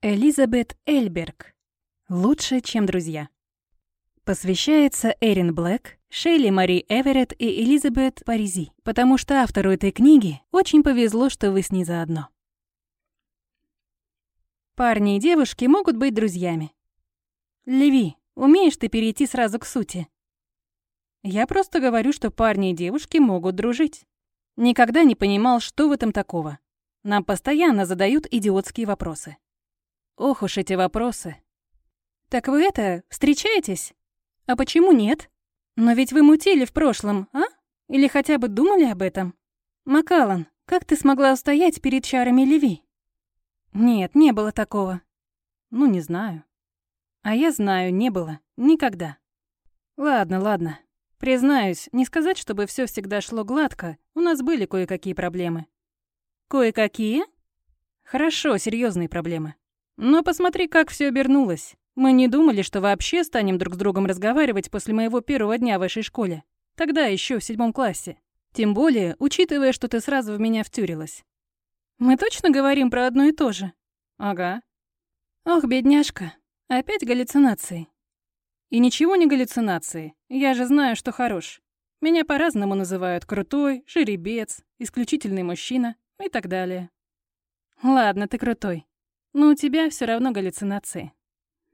Элизабет Эльберг. Лучше, чем друзья. Посвящается Эрин Блэк, Шейли Мари Эверетт и Элизабет Паризи, потому что автору этой книги очень повезло, что вы с ней заодно. Парни и девушки могут быть друзьями. Леви, умеешь ты перейти сразу к сути? Я просто говорю, что парни и девушки могут дружить. Никогда не понимал, что в этом такого. Нам постоянно задают идиотские вопросы. Ох уж эти вопросы. Так вы это, встречаетесь? А почему нет? Но ведь вы мутили в прошлом, а? Или хотя бы думали об этом? Макалан, как ты смогла устоять перед чарами Леви? Нет, не было такого. Ну, не знаю. А я знаю, не было. Никогда. Ладно, ладно. Признаюсь, не сказать, чтобы все всегда шло гладко, у нас были кое-какие проблемы. Кое-какие? Хорошо, серьезные проблемы. Но посмотри, как все обернулось. Мы не думали, что вообще станем друг с другом разговаривать после моего первого дня в вашей школе. Тогда еще в седьмом классе. Тем более, учитывая, что ты сразу в меня втюрилась. Мы точно говорим про одно и то же? Ага. Ох, бедняжка. Опять галлюцинации. И ничего не галлюцинации. Я же знаю, что хорош. Меня по-разному называют крутой, жеребец, исключительный мужчина и так далее. Ладно, ты крутой. Но у тебя все равно галлюцинации.